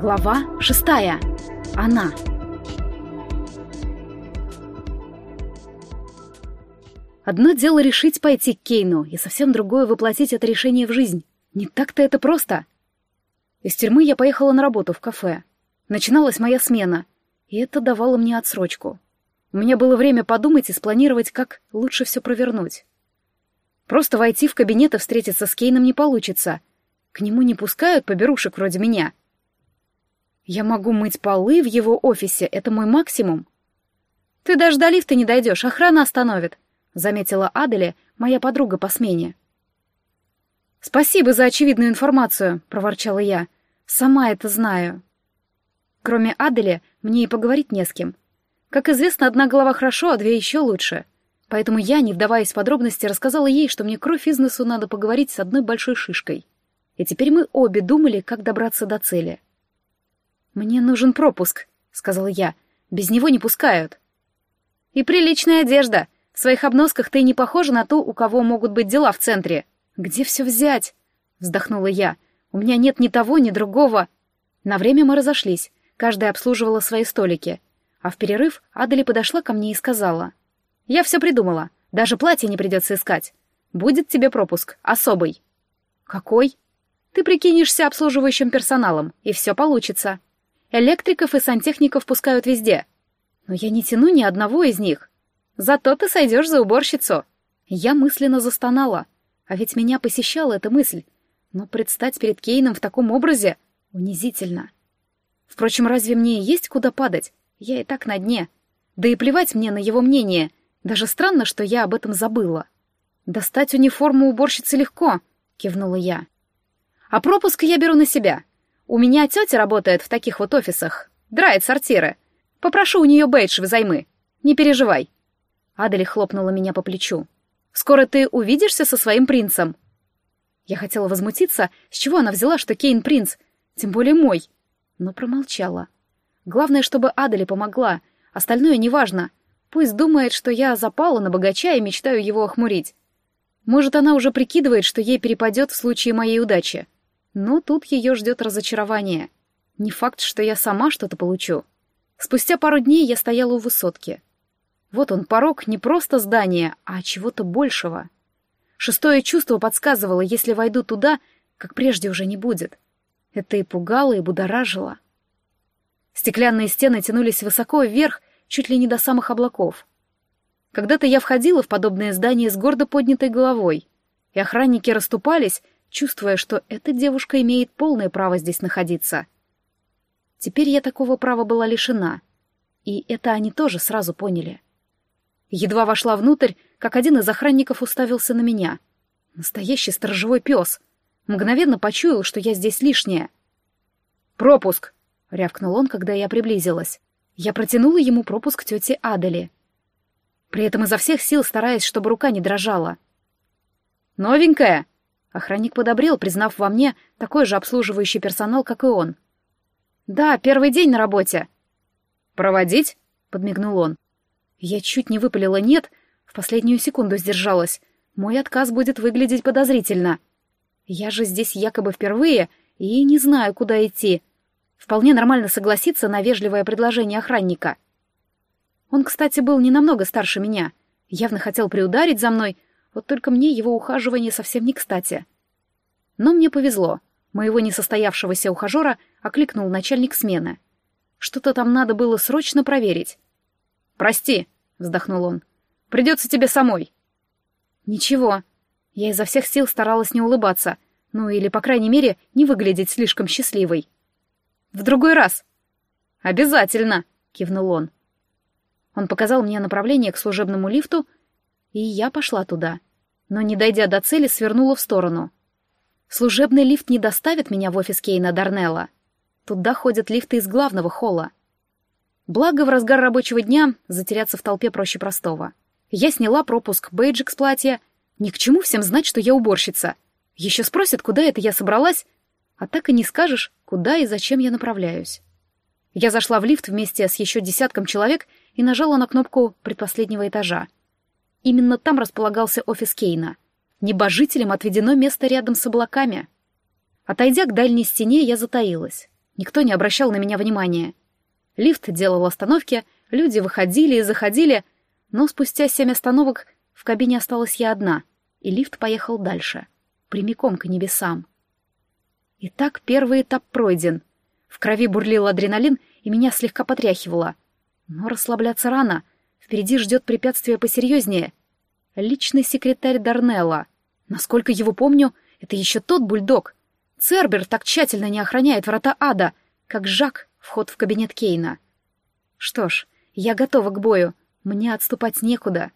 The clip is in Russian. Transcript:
Глава шестая. Она. Одно дело решить пойти к Кейну, и совсем другое воплотить это решение в жизнь. Не так-то это просто. Из тюрьмы я поехала на работу в кафе. Начиналась моя смена, и это давало мне отсрочку. У меня было время подумать и спланировать, как лучше все провернуть. Просто войти в кабинет и встретиться с Кейном не получится. К нему не пускают поберушек вроде меня. Я могу мыть полы в его офисе, это мой максимум. Ты даже до лифта не дойдешь, охрана остановит, заметила Адели, моя подруга по смене. Спасибо за очевидную информацию, проворчала я. Сама это знаю. Кроме Адели, мне и поговорить не с кем. Как известно, одна голова хорошо, а две еще лучше. Поэтому я, не вдаваясь в подробности, рассказала ей, что мне кровь из носу надо поговорить с одной большой шишкой. И теперь мы обе думали, как добраться до цели. «Мне нужен пропуск», — сказала я. «Без него не пускают». «И приличная одежда. В своих обносках ты не похожа на ту, у кого могут быть дела в центре». «Где все взять?» — вздохнула я. «У меня нет ни того, ни другого». На время мы разошлись. Каждая обслуживала свои столики. А в перерыв Адели подошла ко мне и сказала. «Я все придумала. Даже платье не придется искать. Будет тебе пропуск. Особый». «Какой?» «Ты прикинешься обслуживающим персоналом, и все получится». Электриков и сантехников пускают везде. Но я не тяну ни одного из них. Зато ты сойдешь за уборщицу. Я мысленно застонала. А ведь меня посещала эта мысль. Но предстать перед Кейном в таком образе унизительно. Впрочем, разве мне есть куда падать? Я и так на дне. Да и плевать мне на его мнение. Даже странно, что я об этом забыла. «Достать униформу уборщицы легко», — кивнула я. «А пропуск я беру на себя. У меня тетя работает в таких вот офисах. Драет сортиры. Попрошу у нее бейдж взаймы. Не переживай. Адели хлопнула меня по плечу. Скоро ты увидишься со своим принцем. Я хотела возмутиться, с чего она взяла, что Кейн принц, тем более мой, но промолчала. Главное, чтобы Адели помогла, остальное неважно. Пусть думает, что я запала на богача и мечтаю его охмурить. Может, она уже прикидывает, что ей перепадет в случае моей удачи. Но тут ее ждет разочарование. Не факт, что я сама что-то получу. Спустя пару дней я стояла у высотки. Вот он, порог не просто здания, а чего-то большего. Шестое чувство подсказывало, если войду туда, как прежде уже не будет. Это и пугало, и будоражило. Стеклянные стены тянулись высоко вверх, чуть ли не до самых облаков. Когда-то я входила в подобное здание с гордо поднятой головой, и охранники расступались, чувствуя, что эта девушка имеет полное право здесь находиться. Теперь я такого права была лишена, и это они тоже сразу поняли. Едва вошла внутрь, как один из охранников уставился на меня. Настоящий сторожевой пес. Мгновенно почуял, что я здесь лишняя. «Пропуск!» — рявкнул он, когда я приблизилась. Я протянула ему пропуск тете Адели. При этом изо всех сил стараясь, чтобы рука не дрожала. «Новенькая!» Охранник подобрел, признав во мне такой же обслуживающий персонал, как и он. «Да, первый день на работе». «Проводить?» — подмигнул он. Я чуть не выпалила «нет», в последнюю секунду сдержалась. Мой отказ будет выглядеть подозрительно. Я же здесь якобы впервые и не знаю, куда идти. Вполне нормально согласиться на вежливое предложение охранника. Он, кстати, был не намного старше меня. Явно хотел приударить за мной — вот только мне его ухаживание совсем не кстати. Но мне повезло. Моего несостоявшегося ухажера окликнул начальник смены. Что-то там надо было срочно проверить. «Прости», — вздохнул он. «Придется тебе самой». «Ничего». Я изо всех сил старалась не улыбаться, ну или, по крайней мере, не выглядеть слишком счастливой. «В другой раз». «Обязательно», — кивнул он. Он показал мне направление к служебному лифту, и я пошла туда. Но, не дойдя до цели, свернула в сторону. Служебный лифт не доставит меня в офис Кейна Дарнелла. Туда ходят лифты из главного холла. Благо, в разгар рабочего дня затеряться в толпе проще простого. Я сняла пропуск бейджик с платья. Ни к чему всем знать, что я уборщица. Еще спросят, куда это я собралась, а так и не скажешь, куда и зачем я направляюсь. Я зашла в лифт вместе с еще десятком человек и нажала на кнопку предпоследнего этажа. Именно там располагался офис Кейна. Небожителям отведено место рядом с облаками. Отойдя к дальней стене, я затаилась. Никто не обращал на меня внимания. Лифт делал остановки, люди выходили и заходили, но спустя семь остановок в кабине осталась я одна, и лифт поехал дальше, прямиком к небесам. Итак, первый этап пройден. В крови бурлил адреналин, и меня слегка потряхивало. Но расслабляться рано. Впереди ждет препятствие посерьезнее. Личный секретарь Дарнелла. Насколько его помню, это еще тот бульдог. Цербер так тщательно не охраняет врата ада, как Жак вход в кабинет Кейна. Что ж, я готова к бою. Мне отступать некуда.